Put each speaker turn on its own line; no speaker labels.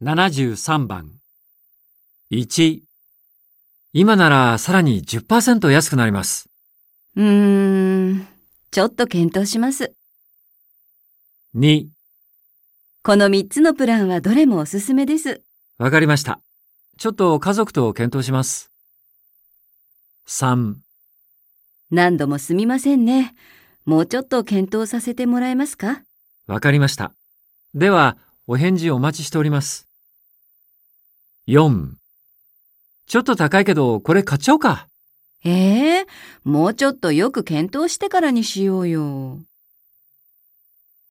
73番。1、今ならさらに10%安くなります。
うーん、ちょっと検討します。
2、
この3つのプランはどれもおすすめです。
わかりました。ちょっと家族と検討します。3、
何度もすみませんね。もうちょっと検討させてもらえますか？
わかりました。では、お返事お待ちしております。4、ちょっと高いけど、これ買っちゃおうか。
ええもうちょっとよく検討してからにしようよ。